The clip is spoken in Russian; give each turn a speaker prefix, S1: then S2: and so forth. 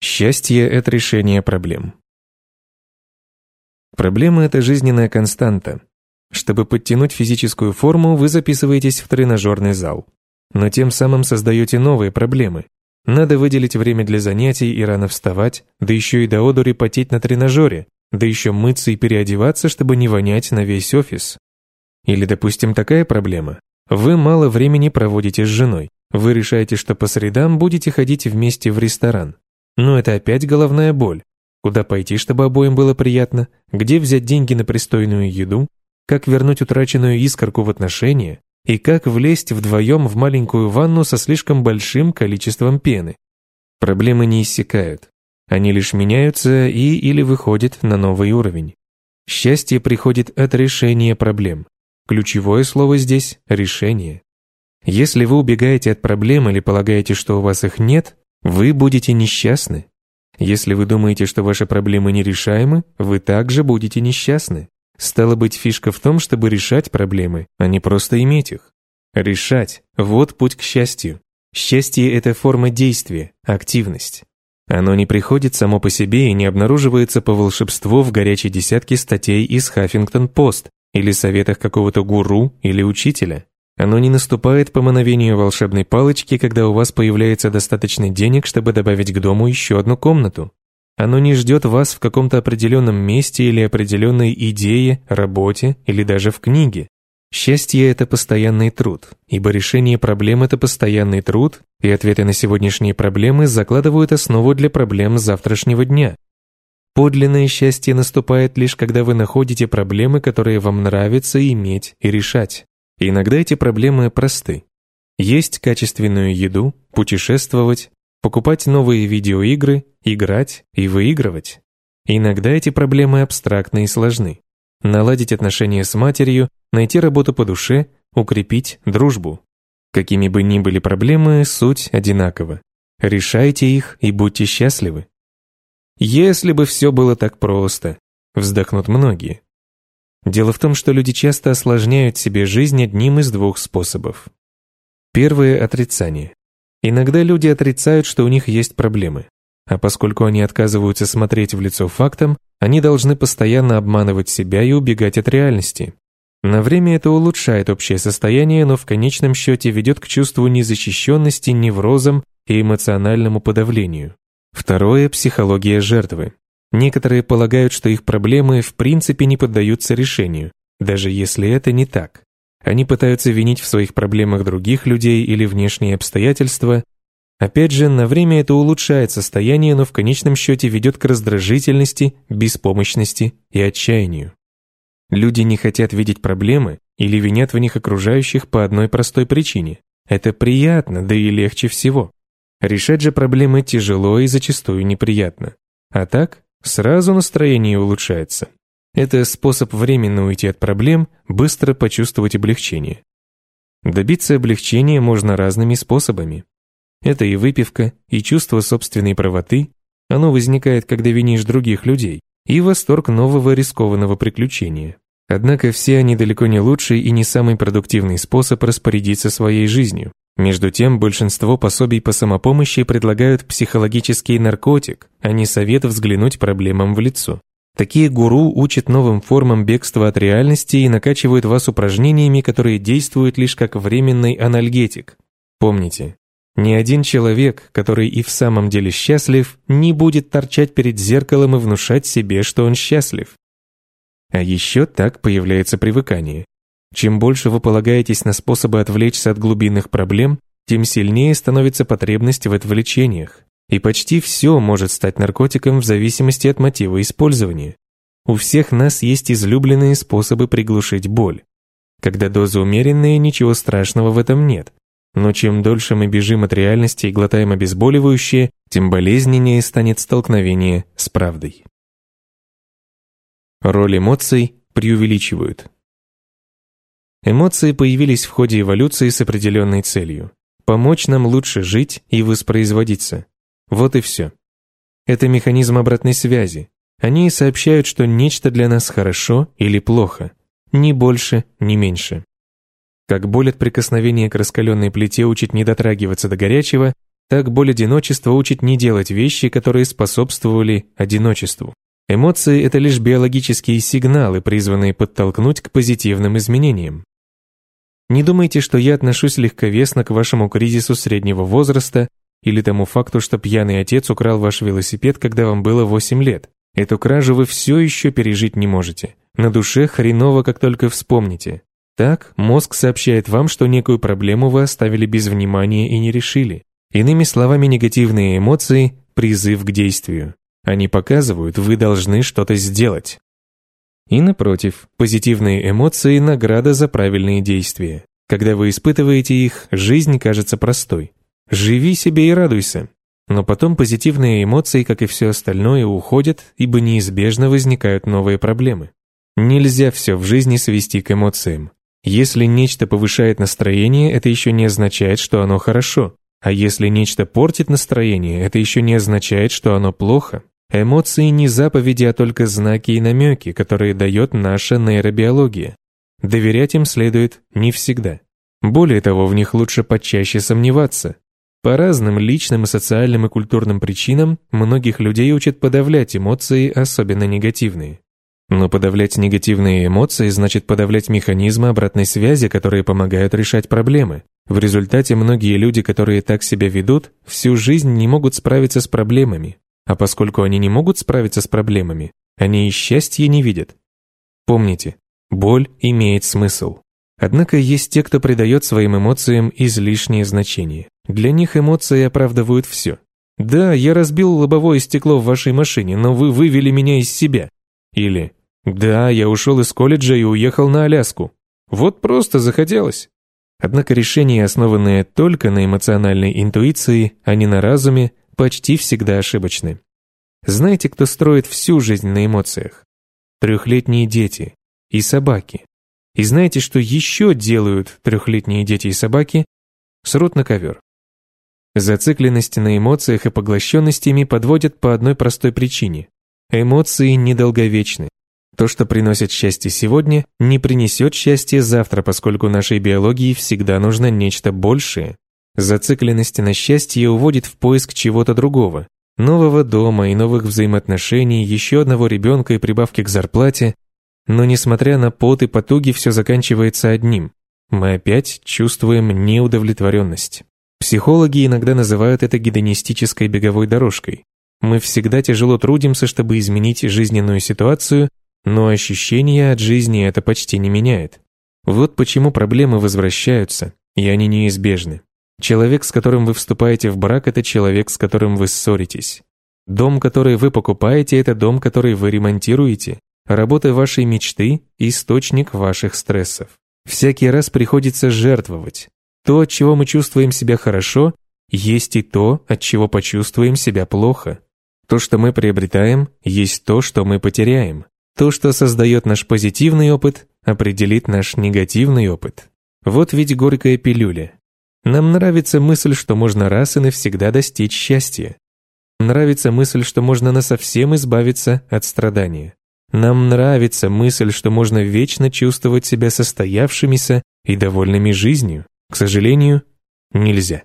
S1: Счастье – это решение проблем. Проблема – это жизненная константа. Чтобы подтянуть физическую форму, вы записываетесь в тренажерный зал. Но тем самым создаете новые проблемы. Надо выделить время для занятий и рано вставать, да еще и до одури потеть на тренажере, да еще мыться и переодеваться, чтобы не вонять на весь офис. Или, допустим, такая проблема. Вы мало времени проводите с женой. Вы решаете, что по средам будете ходить вместе в ресторан. Но это опять головная боль. Куда пойти, чтобы обоим было приятно? Где взять деньги на пристойную еду? Как вернуть утраченную искорку в отношения? И как влезть вдвоем в маленькую ванну со слишком большим количеством пены? Проблемы не иссякают. Они лишь меняются и или выходят на новый уровень. Счастье приходит от решения проблем. Ключевое слово здесь – решение. Если вы убегаете от проблем или полагаете, что у вас их нет, вы будете несчастны. Если вы думаете, что ваши проблемы нерешаемы, вы также будете несчастны. Стало быть, фишка в том, чтобы решать проблемы, а не просто иметь их. Решать – вот путь к счастью. Счастье – это форма действия, активность. Оно не приходит само по себе и не обнаруживается по волшебству в горячей десятке статей из Хаффингтон-Пост или советах какого-то гуру или учителя. Оно не наступает по мановению волшебной палочки, когда у вас появляется достаточно денег, чтобы добавить к дому еще одну комнату. Оно не ждет вас в каком-то определенном месте или определенной идее, работе или даже в книге. Счастье – это постоянный труд, ибо решение проблем – это постоянный труд, и ответы на сегодняшние проблемы закладывают основу для проблем завтрашнего дня. Подлинное счастье наступает лишь когда вы находите проблемы, которые вам нравится иметь и решать. И иногда эти проблемы просты. Есть качественную еду, путешествовать, покупать новые видеоигры, играть и выигрывать. иногда эти проблемы абстрактны и сложны. Наладить отношения с матерью, найти работу по душе, укрепить дружбу. Какими бы ни были проблемы, суть одинакова. Решайте их и будьте счастливы. Если бы все было так просто, вздохнут многие. Дело в том, что люди часто осложняют себе жизнь одним из двух способов. Первое – отрицание. Иногда люди отрицают, что у них есть проблемы. А поскольку они отказываются смотреть в лицо фактам, они должны постоянно обманывать себя и убегать от реальности. На время это улучшает общее состояние, но в конечном счете ведет к чувству незащищенности, неврозам и эмоциональному подавлению. Второе – психология жертвы. Некоторые полагают, что их проблемы в принципе не поддаются решению, даже если это не так. Они пытаются винить в своих проблемах других людей или внешние обстоятельства. Опять же, на время это улучшает состояние, но в конечном счете ведет к раздражительности, беспомощности и отчаянию. Люди не хотят видеть проблемы или винят в них окружающих по одной простой причине. Это приятно, да и легче всего. Решать же проблемы тяжело и зачастую неприятно. А так, Сразу настроение улучшается. Это способ временно уйти от проблем, быстро почувствовать облегчение. Добиться облегчения можно разными способами. Это и выпивка, и чувство собственной правоты. Оно возникает, когда винишь других людей, и восторг нового рискованного приключения. Однако все они далеко не лучший и не самый продуктивный способ распорядиться своей жизнью. Между тем, большинство пособий по самопомощи предлагают психологический наркотик, а не совет взглянуть проблемам в лицо. Такие гуру учат новым формам бегства от реальности и накачивают вас упражнениями, которые действуют лишь как временный анальгетик. Помните, ни один человек, который и в самом деле счастлив, не будет торчать перед зеркалом и внушать себе, что он счастлив. А еще так появляется привыкание. Чем больше вы полагаетесь на способы отвлечься от глубинных проблем, тем сильнее становится потребность в отвлечениях. И почти все может стать наркотиком в зависимости от мотива использования. У всех нас есть излюбленные способы приглушить боль. Когда доза умеренная, ничего страшного в этом нет. Но чем дольше мы бежим от реальности и глотаем обезболивающее, тем болезненнее станет столкновение с правдой. Роль эмоций преувеличивают. Эмоции появились в ходе эволюции с определенной целью – помочь нам лучше жить и воспроизводиться. Вот и все. Это механизм обратной связи. Они сообщают, что нечто для нас хорошо или плохо, ни больше, ни меньше. Как боль от прикосновения к раскаленной плите учит не дотрагиваться до горячего, Так боль одиночества учит не делать вещи, которые способствовали одиночеству. Эмоции – это лишь биологические сигналы, призванные подтолкнуть к позитивным изменениям. Не думайте, что я отношусь легковесно к вашему кризису среднего возраста или тому факту, что пьяный отец украл ваш велосипед, когда вам было 8 лет. Эту кражу вы все еще пережить не можете. На душе хреново, как только вспомните. Так, мозг сообщает вам, что некую проблему вы оставили без внимания и не решили. Иными словами, негативные эмоции – призыв к действию. Они показывают, вы должны что-то сделать. И напротив, позитивные эмоции – награда за правильные действия. Когда вы испытываете их, жизнь кажется простой. Живи себе и радуйся. Но потом позитивные эмоции, как и все остальное, уходят, ибо неизбежно возникают новые проблемы. Нельзя все в жизни свести к эмоциям. Если нечто повышает настроение, это еще не означает, что оно хорошо. А если нечто портит настроение, это еще не означает, что оно плохо. Эмоции не заповеди, а только знаки и намеки, которые дает наша нейробиология. Доверять им следует не всегда. Более того, в них лучше почаще сомневаться. По разным личным, социальным и культурным причинам многих людей учат подавлять эмоции, особенно негативные. Но подавлять негативные эмоции значит подавлять механизмы обратной связи, которые помогают решать проблемы. В результате многие люди, которые так себя ведут, всю жизнь не могут справиться с проблемами, а поскольку они не могут справиться с проблемами, они и счастья не видят. Помните, боль имеет смысл. Однако есть те, кто придает своим эмоциям излишнее значение. Для них эмоции оправдывают все. «Да, я разбил лобовое стекло в вашей машине, но вы вывели меня из себя». Или «Да, я ушел из колледжа и уехал на Аляску. Вот просто захотелось». Однако решения, основанные только на эмоциональной интуиции, а не на разуме, почти всегда ошибочны. Знаете, кто строит всю жизнь на эмоциях? Трехлетние дети и собаки. И знаете, что еще делают трехлетние дети и собаки? Срут на ковер. Зацикленность на эмоциях и поглощенность ими подводят по одной простой причине. Эмоции недолговечны. То, что приносит счастье сегодня, не принесет счастья завтра, поскольку нашей биологии всегда нужно нечто большее. Зацикленность на счастье уводит в поиск чего-то другого. Нового дома и новых взаимоотношений, еще одного ребенка и прибавки к зарплате. Но несмотря на пот и потуги, все заканчивается одним. Мы опять чувствуем неудовлетворенность. Психологи иногда называют это гедонистической беговой дорожкой. Мы всегда тяжело трудимся, чтобы изменить жизненную ситуацию, но ощущения от жизни это почти не меняет. Вот почему проблемы возвращаются, и они неизбежны. Человек, с которым вы вступаете в брак, это человек, с которым вы ссоритесь. Дом, который вы покупаете, это дом, который вы ремонтируете. Работа вашей мечты – источник ваших стрессов. Всякий раз приходится жертвовать. То, от чего мы чувствуем себя хорошо, есть и то, от чего почувствуем себя плохо. То, что мы приобретаем, есть то, что мы потеряем. То, что создает наш позитивный опыт, определит наш негативный опыт. Вот ведь горькая пилюля. Нам нравится мысль, что можно раз и навсегда достичь счастья. Нравится мысль, что можно насовсем избавиться от страдания. Нам нравится мысль, что можно вечно чувствовать себя состоявшимися и довольными жизнью. К сожалению, нельзя.